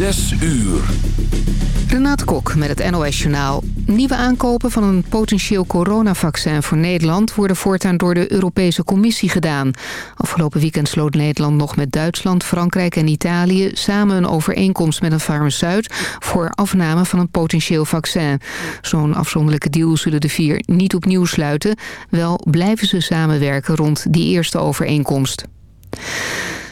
Zes uur. Renate Kok met het NOS Journaal. Nieuwe aankopen van een potentieel coronavaccin voor Nederland... worden voortaan door de Europese Commissie gedaan. Afgelopen weekend sloot Nederland nog met Duitsland, Frankrijk en Italië... samen een overeenkomst met een farmaceut... voor afname van een potentieel vaccin. Zo'n afzonderlijke deal zullen de vier niet opnieuw sluiten. Wel blijven ze samenwerken rond die eerste overeenkomst.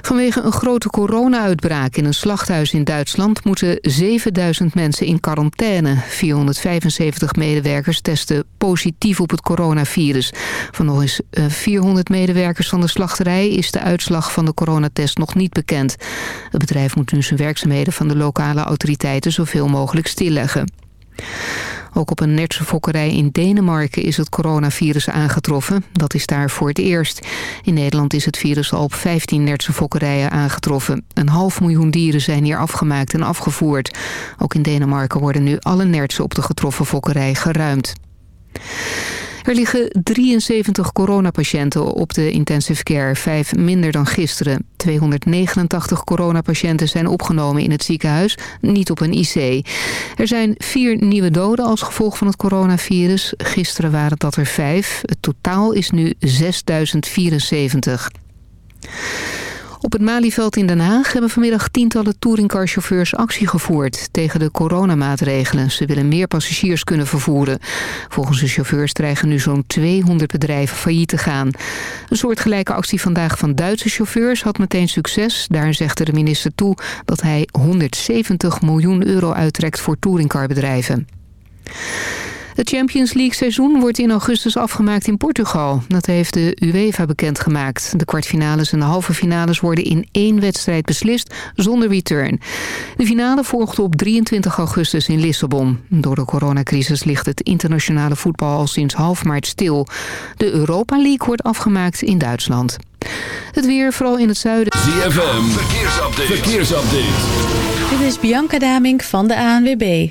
Vanwege een grote corona-uitbraak in een slachthuis in Duitsland... moeten 7000 mensen in quarantaine. 475 medewerkers testen positief op het coronavirus. Van nog eens 400 medewerkers van de slachterij... is de uitslag van de coronatest nog niet bekend. Het bedrijf moet nu zijn werkzaamheden van de lokale autoriteiten... zoveel mogelijk stilleggen. Ook op een nertse fokkerij in Denemarken is het coronavirus aangetroffen. Dat is daar voor het eerst. In Nederland is het virus al op 15 nertse fokkerijen aangetroffen. Een half miljoen dieren zijn hier afgemaakt en afgevoerd. Ook in Denemarken worden nu alle nertsen op de getroffen fokkerij geruimd. Er liggen 73 coronapatiënten op de intensive care, vijf minder dan gisteren. 289 coronapatiënten zijn opgenomen in het ziekenhuis, niet op een IC. Er zijn vier nieuwe doden als gevolg van het coronavirus. Gisteren waren dat er vijf. Het totaal is nu 6074. Op het Malieveld in Den Haag hebben vanmiddag tientallen touringcarchauffeurs actie gevoerd tegen de coronamaatregelen. Ze willen meer passagiers kunnen vervoeren. Volgens de chauffeurs dreigen nu zo'n 200 bedrijven failliet te gaan. Een soortgelijke actie vandaag van Duitse chauffeurs had meteen succes. Daar zegt de minister toe dat hij 170 miljoen euro uittrekt voor touringcarbedrijven. Het Champions League seizoen wordt in augustus afgemaakt in Portugal. Dat heeft de UEFA bekendgemaakt. De kwartfinales en de halve finales worden in één wedstrijd beslist zonder return. De finale volgde op 23 augustus in Lissabon. Door de coronacrisis ligt het internationale voetbal al sinds half maart stil. De Europa League wordt afgemaakt in Duitsland. Het weer, vooral in het zuiden. ZFM, verkeersupdate. verkeersupdate. Dit is Bianca Damink van de ANWB.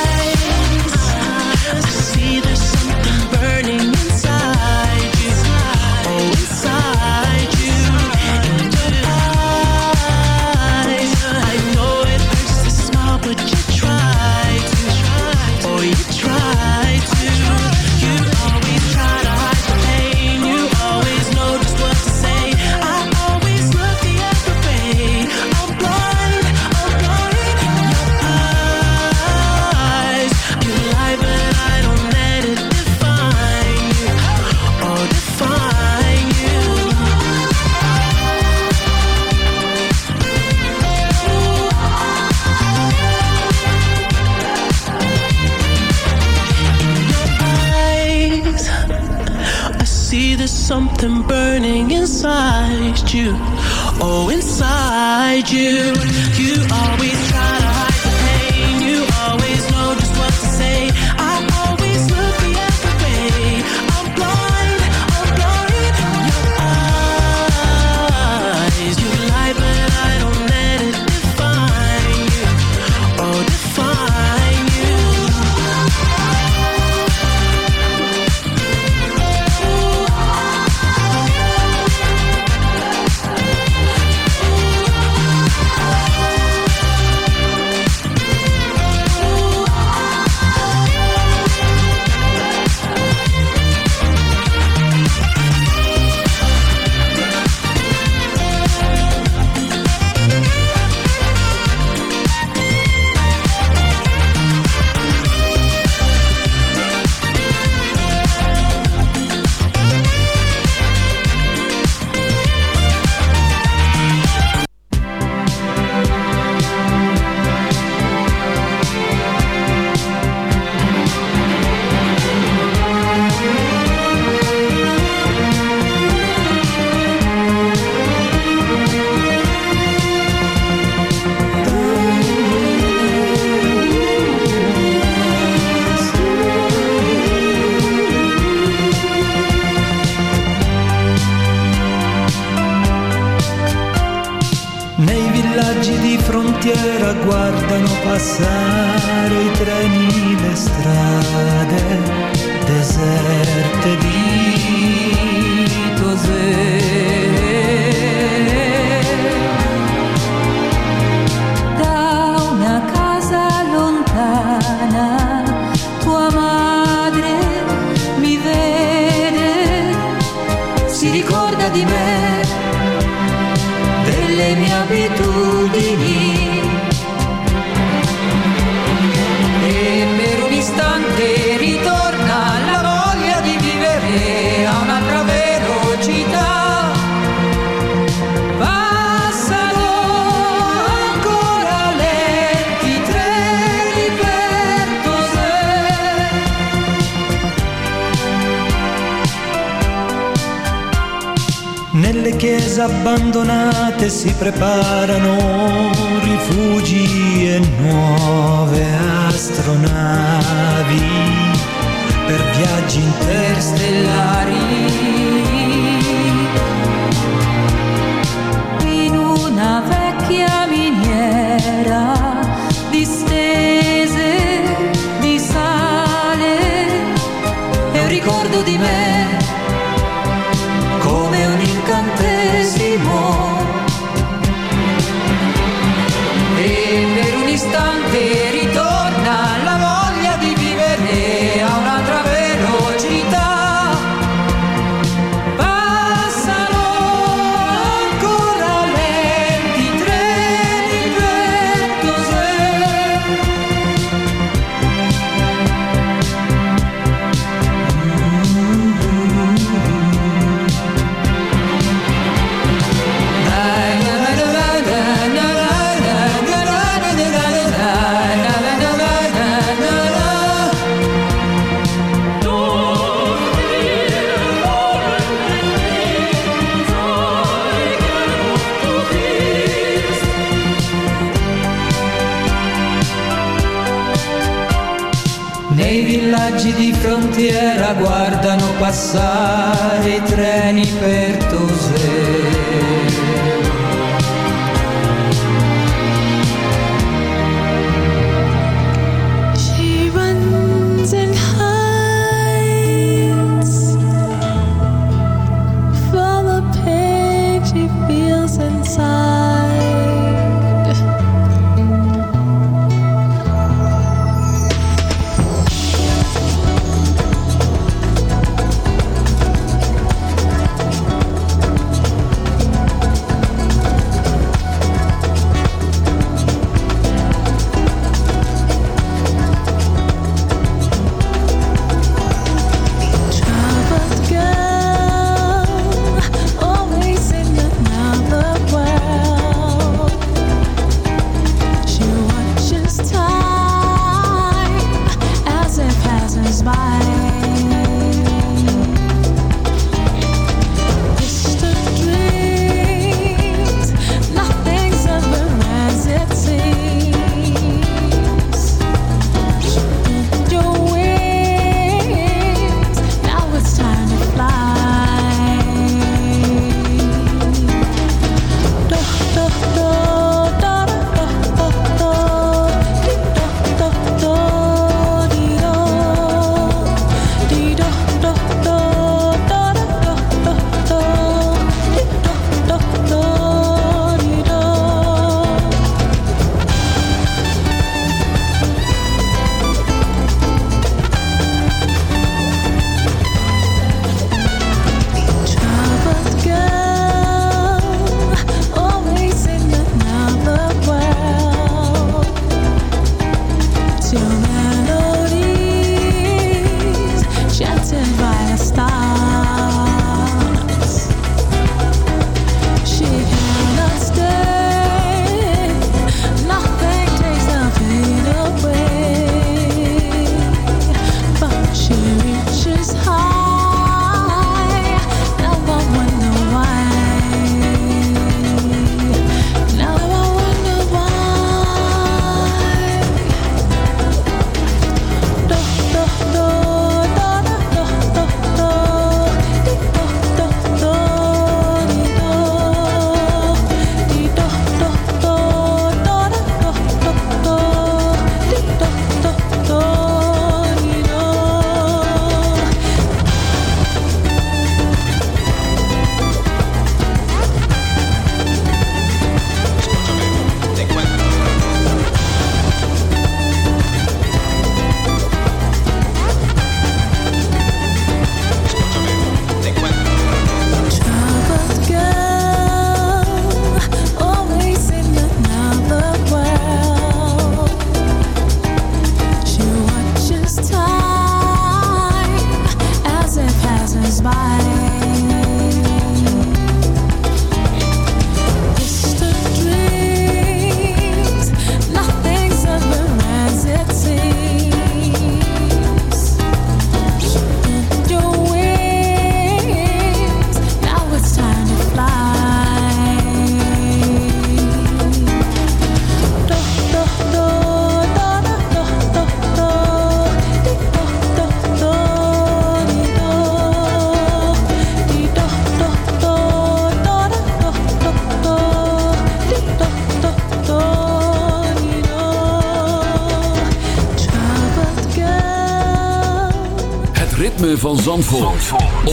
Oh, inside you, you giornate si preparano rifugi e nuove astronavi per viaggi interstellari. In una vecchia miniera distese di sale e un ricordo di me.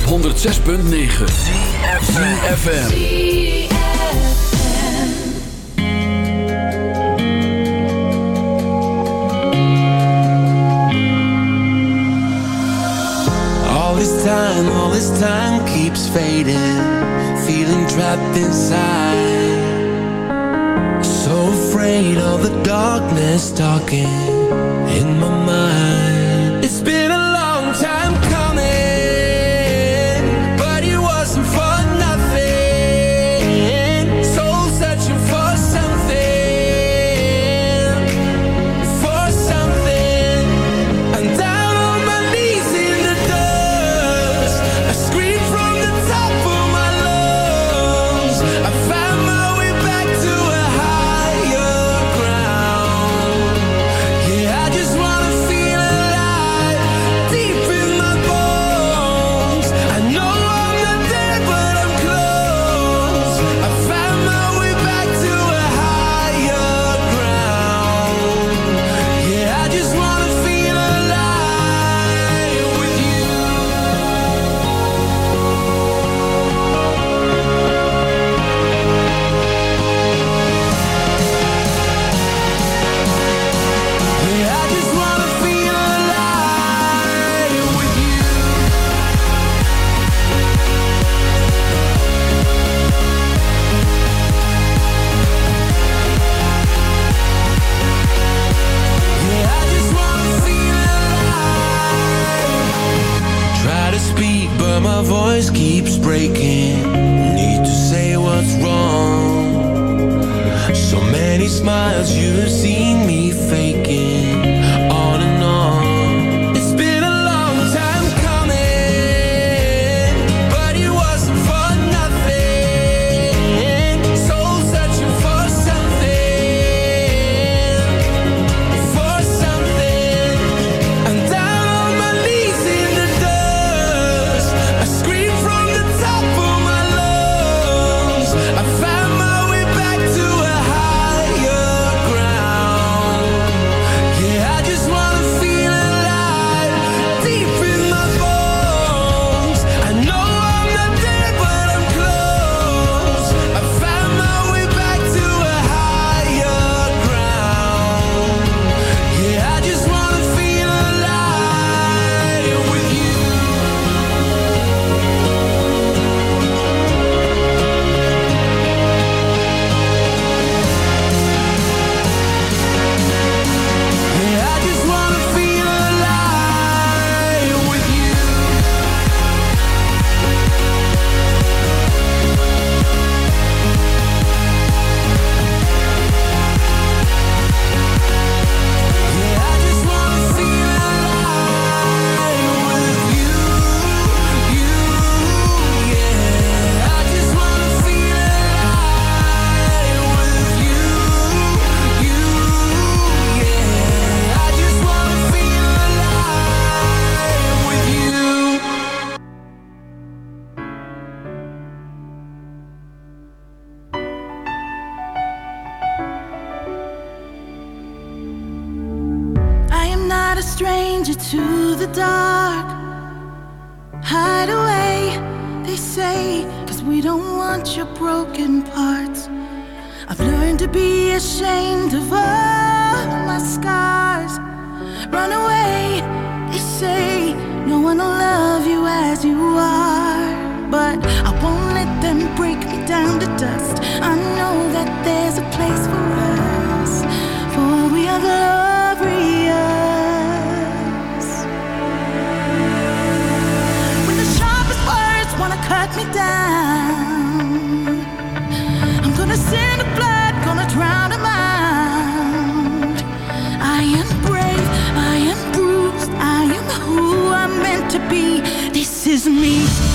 106.9 FM. this time, all this time keeps fading. Feeling trapped inside. So afraid of the darkness talking in my mind. down to dust. I know that there's a place for us, for we are glorious. When the sharpest words wanna cut me down, I'm gonna send a blood, gonna drown them out. I am brave, I am bruised, I am who I'm meant to be. This is me.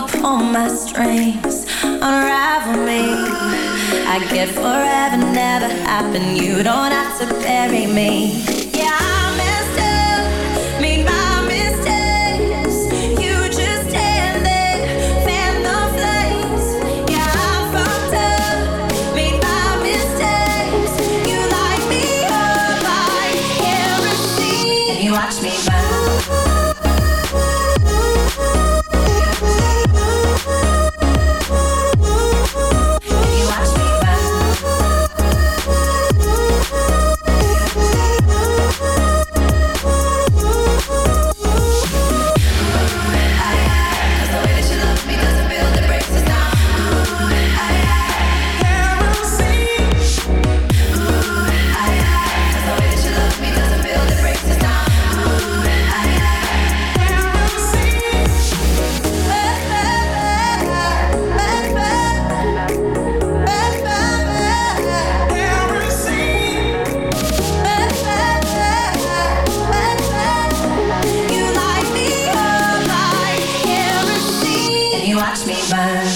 so pull my strings, unravel me. I get forever, never happen. You don't have to bury me. fire.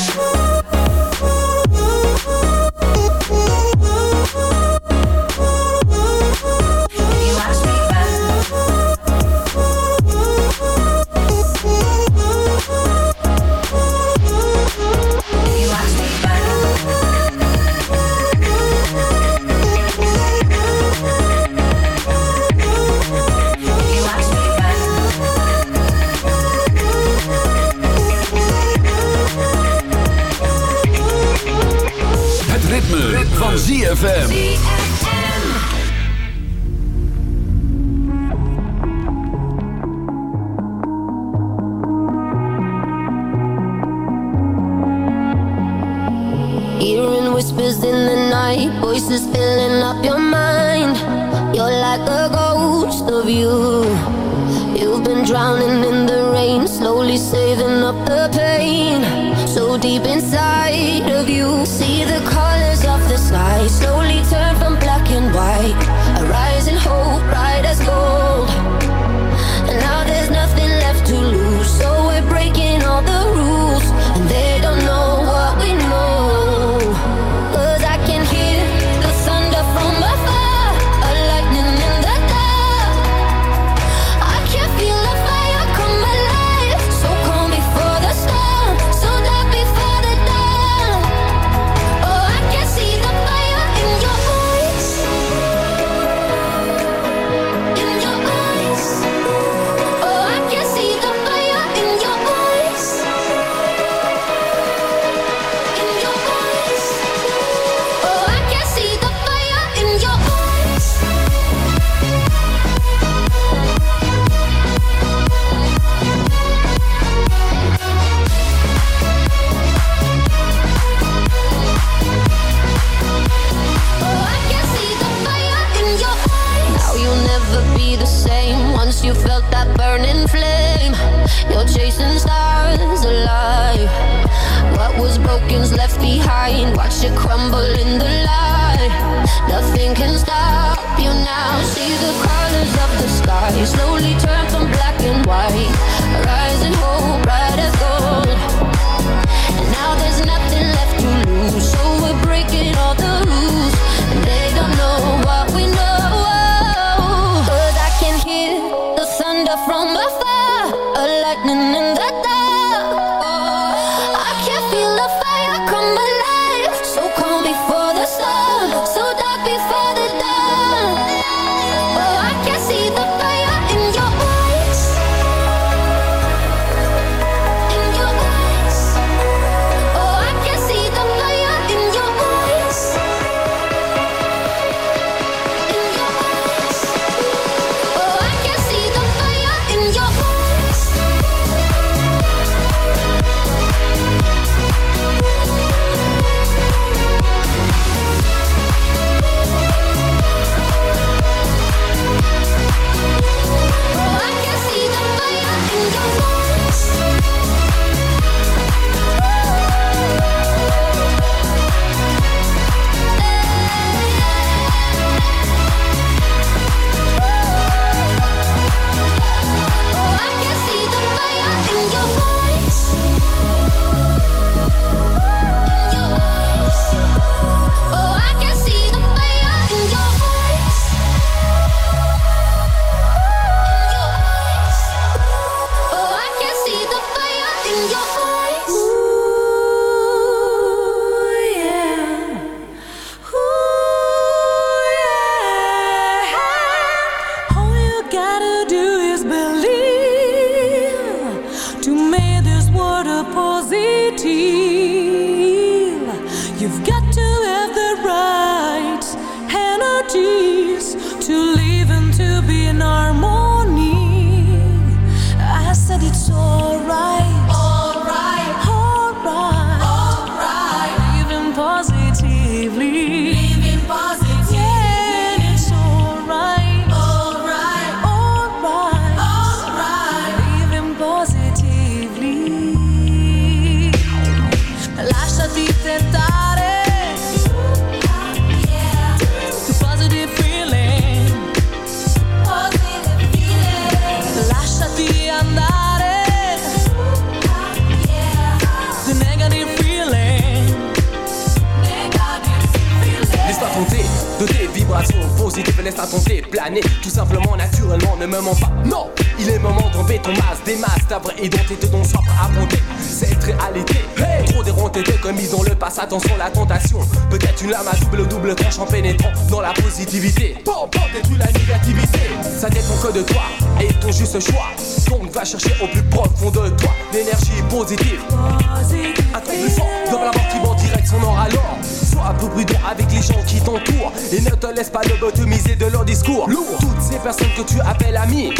Avec les gens qui t'entourent. Et ne te laisse pas lobotomiser de leur discours. Lourd. Toutes ces personnes que tu appelles amis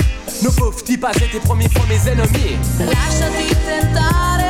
Ne peuvent-ils pas être tes premiers fois mes ennemis? Lasciati tentare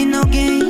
playing no games.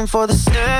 looking for the stairs.